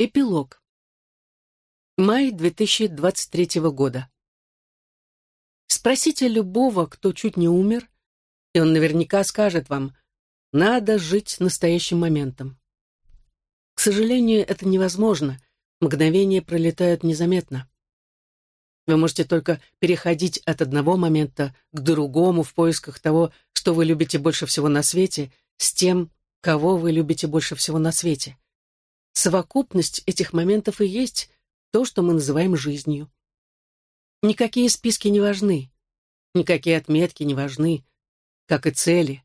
Эпилог. Май 2023 года. Спросите любого, кто чуть не умер, и он наверняка скажет вам, надо жить настоящим моментом. К сожалению, это невозможно, мгновения пролетают незаметно. Вы можете только переходить от одного момента к другому в поисках того, что вы любите больше всего на свете, с тем, кого вы любите больше всего на свете. Совокупность этих моментов и есть то, что мы называем жизнью. Никакие списки не важны, никакие отметки не важны, как и цели.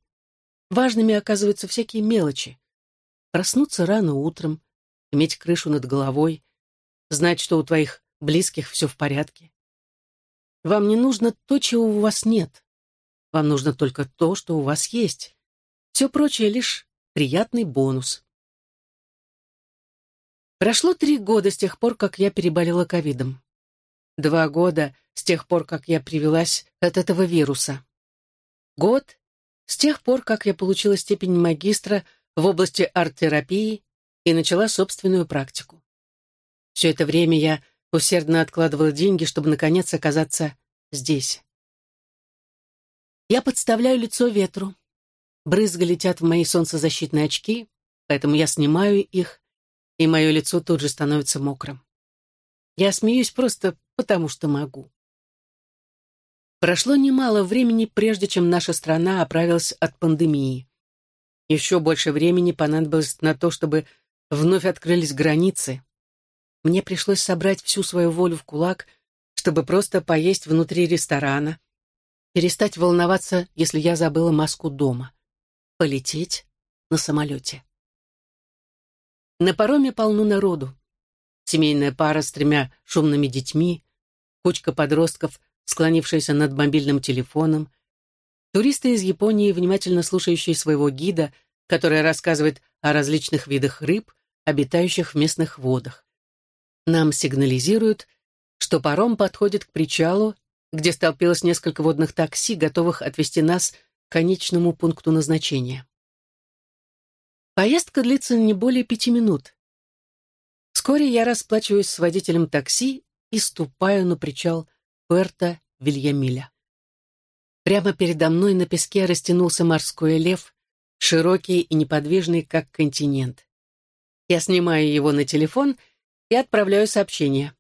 Важными оказываются всякие мелочи. Проснуться рано утром, иметь крышу над головой, знать, что у твоих близких все в порядке. Вам не нужно то, чего у вас нет. Вам нужно только то, что у вас есть. Все прочее лишь приятный бонус. Прошло три года с тех пор, как я переболела ковидом. Два года с тех пор, как я привелась от этого вируса. Год с тех пор, как я получила степень магистра в области арт-терапии и начала собственную практику. Все это время я усердно откладывала деньги, чтобы, наконец, оказаться здесь. Я подставляю лицо ветру. Брызги летят в мои солнцезащитные очки, поэтому я снимаю их и мое лицо тут же становится мокрым. Я смеюсь просто потому, что могу. Прошло немало времени, прежде чем наша страна оправилась от пандемии. Еще больше времени понадобилось на то, чтобы вновь открылись границы. Мне пришлось собрать всю свою волю в кулак, чтобы просто поесть внутри ресторана, перестать волноваться, если я забыла маску дома, полететь на самолете. На пароме полно народу. Семейная пара с тремя шумными детьми, кучка подростков, склонившаяся над мобильным телефоном, туристы из Японии, внимательно слушающие своего гида, который рассказывает о различных видах рыб, обитающих в местных водах. Нам сигнализируют, что паром подходит к причалу, где столпилось несколько водных такси, готовых отвезти нас к конечному пункту назначения. Поездка длится не более пяти минут. Вскоре я расплачиваюсь с водителем такси и ступаю на причал Пуэрто Вильямиля. Прямо передо мной на песке растянулся морской лев, широкий и неподвижный, как континент. Я снимаю его на телефон и отправляю сообщение.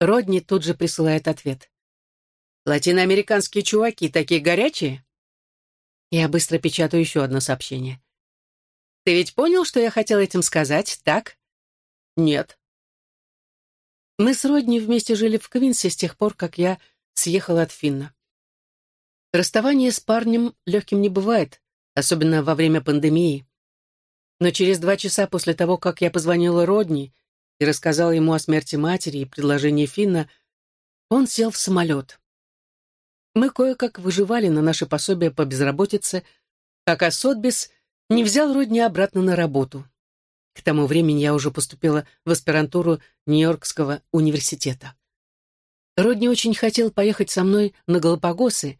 Родни тут же присылает ответ. «Латиноамериканские чуваки такие горячие?» Я быстро печатаю еще одно сообщение. Ты ведь понял, что я хотел этим сказать, так? Нет. Мы с Родни вместе жили в Квинсе с тех пор, как я съехала от Финна. Расставание с парнем легким не бывает, особенно во время пандемии. Но через два часа после того, как я позвонила Родни и рассказала ему о смерти матери и предложении Финна, он сел в самолет. Мы кое-как выживали на наше пособие по безработице, пока Сотбис не взял Родни обратно на работу. К тому времени я уже поступила в аспирантуру Нью-Йоркского университета. Родни очень хотел поехать со мной на Галапагосы,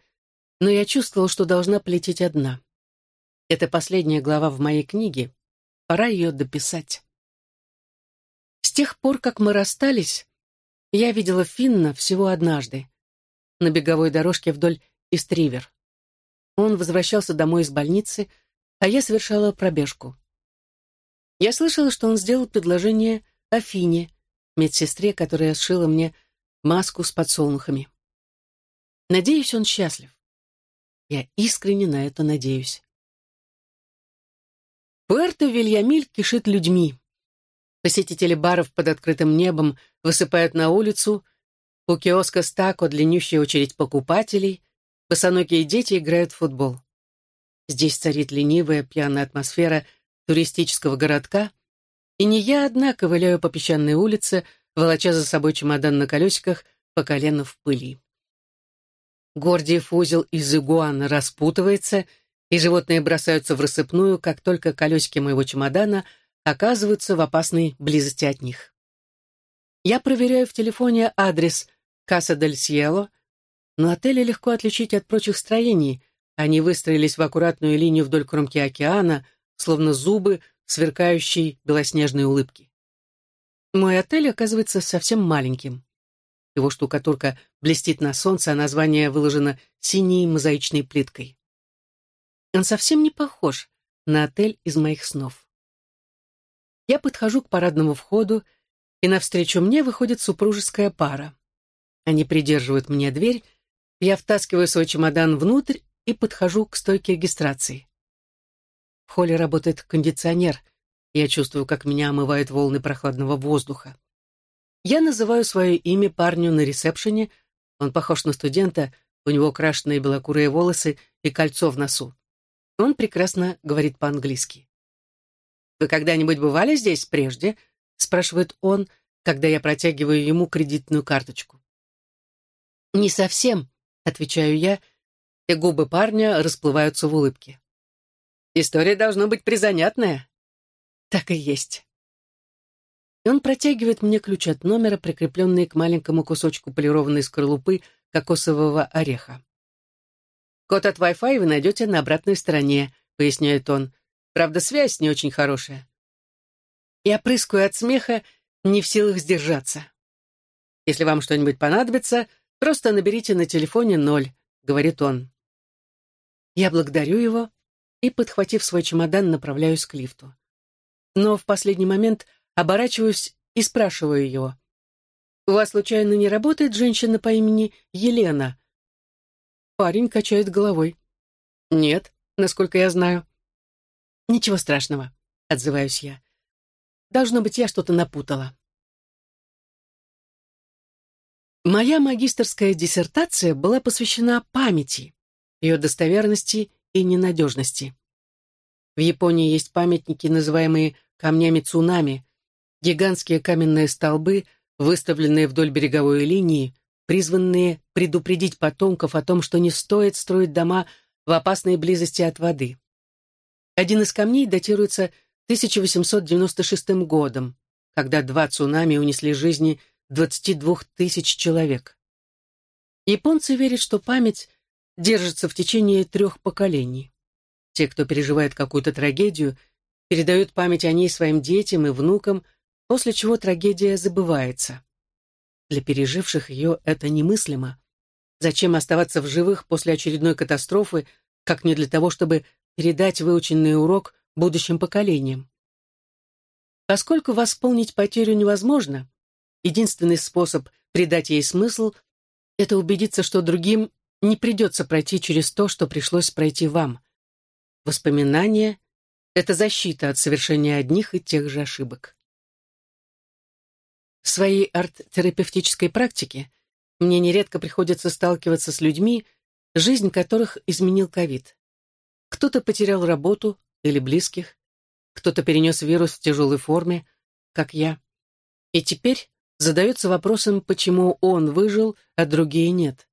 но я чувствовала, что должна полететь одна. Это последняя глава в моей книге. Пора ее дописать. С тех пор, как мы расстались, я видела Финна всего однажды, на беговой дорожке вдоль Истривер. Он возвращался домой из больницы, а я совершала пробежку. Я слышала, что он сделал предложение Афине, медсестре, которая сшила мне маску с подсолнухами. Надеюсь, он счастлив. Я искренне на это надеюсь. Пуэрто-Вильямиль кишит людьми. Посетители баров под открытым небом высыпают на улицу, у киоска с тако длиннющая очередь покупателей, босоногие дети играют в футбол. Здесь царит ленивая, пьяная атмосфера туристического городка, и не я одна ковыляю по песчаной улице, волоча за собой чемодан на колесиках по колено в пыли. Гордиев узел из игуана распутывается, и животные бросаются в рассыпную, как только колесики моего чемодана оказываются в опасной близости от них. Я проверяю в телефоне адрес Каса дель Сьело, но отели легко отличить от прочих строений — они выстроились в аккуратную линию вдоль кромки океана, словно зубы сверкающей белоснежной улыбки. Мой отель оказывается совсем маленьким. Его штукатурка блестит на солнце, а название выложено синей мозаичной плиткой. Он совсем не похож на отель из моих снов. Я подхожу к парадному входу, и навстречу мне выходит супружеская пара. Они придерживают мне дверь, я втаскиваю свой чемодан внутрь и подхожу к стойке регистрации. В холле работает кондиционер. Я чувствую, как меня омывают волны прохладного воздуха. Я называю свое имя парню на ресепшене. Он похож на студента, у него крашеные белокурые волосы и кольцо в носу. Он прекрасно говорит по-английски. «Вы когда-нибудь бывали здесь прежде?» — спрашивает он, когда я протягиваю ему кредитную карточку. «Не совсем», — отвечаю я, и губы парня расплываются в улыбке. «История должна быть призанятная». «Так и есть» и он протягивает мне ключ от номера, прикрепленный к маленькому кусочку полированной скорлупы кокосового ореха. «Код от Wi-Fi вы найдете на обратной стороне», — поясняет он. «Правда, связь не очень хорошая». Я прыскаю от смеха, не в силах сдержаться. «Если вам что-нибудь понадобится, просто наберите на телефоне ноль», — говорит он. Я благодарю его и, подхватив свой чемодан, направляюсь к лифту. Но в последний момент Оборачиваюсь и спрашиваю его. «У вас, случайно, не работает женщина по имени Елена?» Парень качает головой. «Нет, насколько я знаю». «Ничего страшного», — отзываюсь я. «Должно быть, я что-то напутала». Моя магистерская диссертация была посвящена памяти, ее достоверности и ненадежности. В Японии есть памятники, называемые камнями цунами, Гигантские каменные столбы, выставленные вдоль береговой линии, призванные предупредить потомков о том, что не стоит строить дома в опасной близости от воды. Один из камней датируется 1896 годом, когда два цунами унесли жизни 22 тысяч человек. Японцы верят, что память держится в течение трех поколений. Те, кто переживает какую-то трагедию, передают память о ней своим детям и внукам – после чего трагедия забывается. Для переживших ее это немыслимо. Зачем оставаться в живых после очередной катастрофы, как не для того, чтобы передать выученный урок будущим поколениям? Поскольку восполнить потерю невозможно, единственный способ придать ей смысл — это убедиться, что другим не придется пройти через то, что пришлось пройти вам. Воспоминания — это защита от совершения одних и тех же ошибок. В своей арт-терапевтической практике мне нередко приходится сталкиваться с людьми, жизнь которых изменил ковид. Кто-то потерял работу или близких, кто-то перенес вирус в тяжелой форме, как я. И теперь задается вопросом, почему он выжил, а другие нет.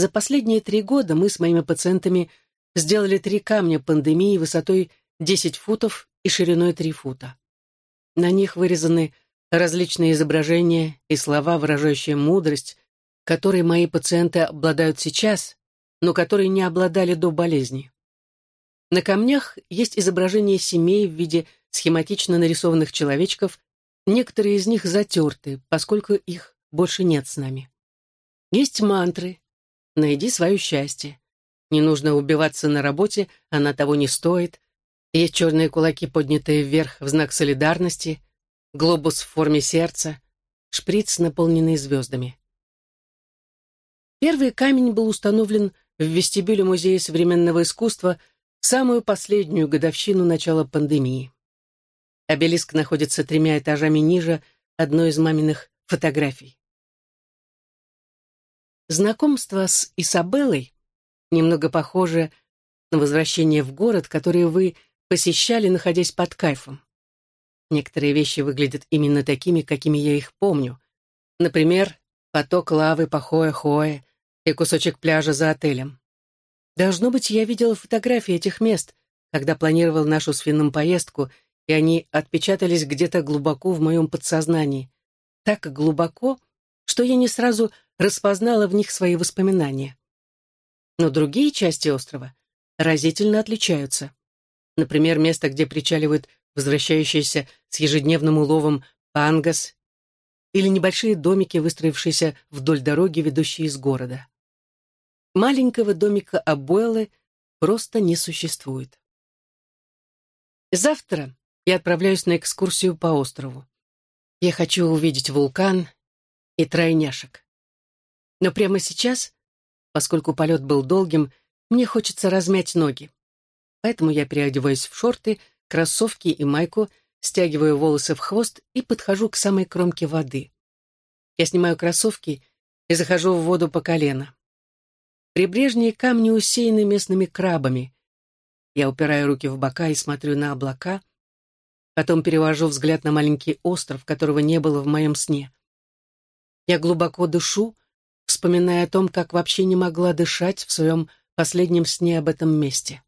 За последние три года мы с моими пациентами сделали три камня пандемии высотой 10 футов и шириной 3 фута. На них вырезаны различные изображения и слова, выражающие мудрость, которой мои пациенты обладают сейчас, но которые не обладали до болезни. На камнях есть изображения семей в виде схематично нарисованных человечков, некоторые из них затерты, поскольку их больше нет с нами. Есть мантры «Найди свое счастье», «Не нужно убиваться на работе, она того не стоит», есть черные кулаки, поднятые вверх в знак солидарности – глобус в форме сердца, шприц, наполненный звездами. Первый камень был установлен в вестибюле Музея современного искусства в самую последнюю годовщину начала пандемии. Обелиск находится тремя этажами ниже одной из маминых фотографий. Знакомство с Изабеллой немного похоже на возвращение в город, который вы посещали, находясь под кайфом. Некоторые вещи выглядят именно такими, какими я их помню. Например, поток лавы по Хоэ-Хоэ и кусочек пляжа за отелем. Должно быть, я видела фотографии этих мест, когда планировал нашу с Финном поездку, и они отпечатались где-то глубоко в моем подсознании. Так глубоко, что я не сразу распознала в них свои воспоминания. Но другие части острова разительно отличаются. Например, место, где причаливают возвращающиеся с ежедневным уловом Пангас или небольшие домики, выстроившиеся вдоль дороги, ведущие из города. Маленького домика Абуэллы просто не существует. Завтра я отправляюсь на экскурсию по острову. Я хочу увидеть вулкан и тройняшек. Но прямо сейчас, поскольку полет был долгим, мне хочется размять ноги. Поэтому я переодеваюсь в шорты, кроссовки и майку, стягиваю волосы в хвост и подхожу к самой кромке воды. Я снимаю кроссовки и захожу в воду по колено. Прибрежные камни усеяны местными крабами. Я упираю руки в бока и смотрю на облака, потом перевожу взгляд на маленький остров, которого не было в моем сне. Я глубоко дышу, вспоминая о том, как вообще не могла дышать в своем последнем сне об этом месте.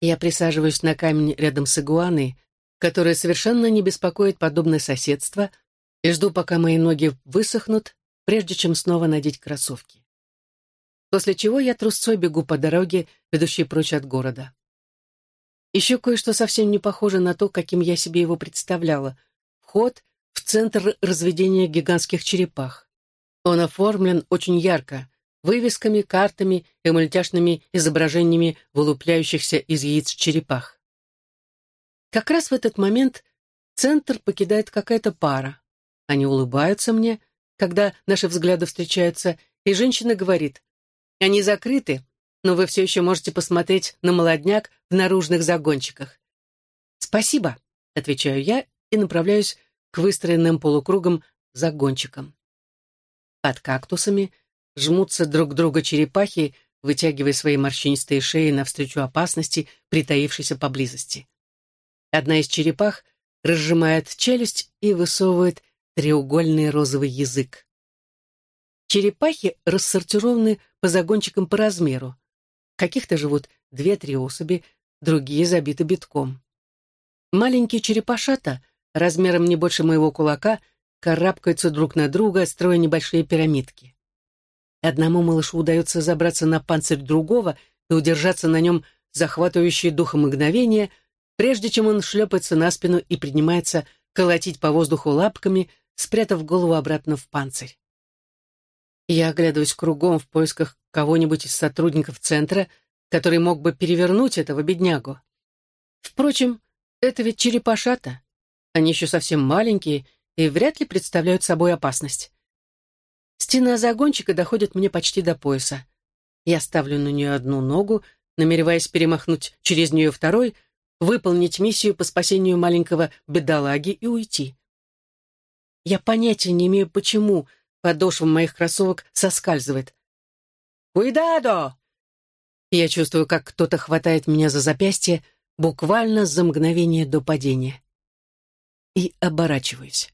Я присаживаюсь на камень рядом с игуаной, которая совершенно не беспокоит подобное соседство, и жду, пока мои ноги высохнут, прежде чем снова надеть кроссовки. После чего я трусцой бегу по дороге, ведущей прочь от города. Еще кое-что совсем не похоже на то, каким я себе его представляла. Вход в центр разведения гигантских черепах. Он оформлен очень ярко, вывесками, картами и мультяшными изображениями вылупляющихся из яиц черепах. Как раз в этот момент центр покидает какая-то пара. Они улыбаются мне, когда наши взгляды встречаются, и женщина говорит, «Они закрыты, но вы все еще можете посмотреть на молодняк в наружных загончиках». «Спасибо», — отвечаю я и направляюсь к выстроенным полукругам загончикам. Под кактусами жмутся друг друга черепахи, вытягивая свои морщинистые шеи навстречу опасности, притаившейся поблизости. Одна из черепах разжимает челюсть и высовывает треугольный розовый язык. Черепахи рассортированы по загончикам по размеру. Каких-то живут две-три особи, другие забиты битком. Маленькие черепашата, размером не больше моего кулака, карабкаются друг на друга, строя небольшие пирамидки. Одному малышу удается забраться на панцирь другого и удержаться на нем захватывающее духом мгновение, прежде чем он шлепается на спину и принимается колотить по воздуху лапками, спрятав голову обратно в панцирь. Я оглядываюсь кругом в поисках кого-нибудь из сотрудников центра, который мог бы перевернуть этого беднягу. Впрочем, это ведь черепашата. Они еще совсем маленькие и вряд ли представляют собой опасность. Стена загончика доходит мне почти до пояса. Я ставлю на нее одну ногу, намереваясь перемахнуть через нее второй, выполнить миссию по спасению маленького бедолаги и уйти. Я понятия не имею, почему подошва моих кроссовок соскальзывает. «Куидадо!» Я чувствую, как кто-то хватает меня за запястье буквально за мгновение до падения. И оборачиваюсь.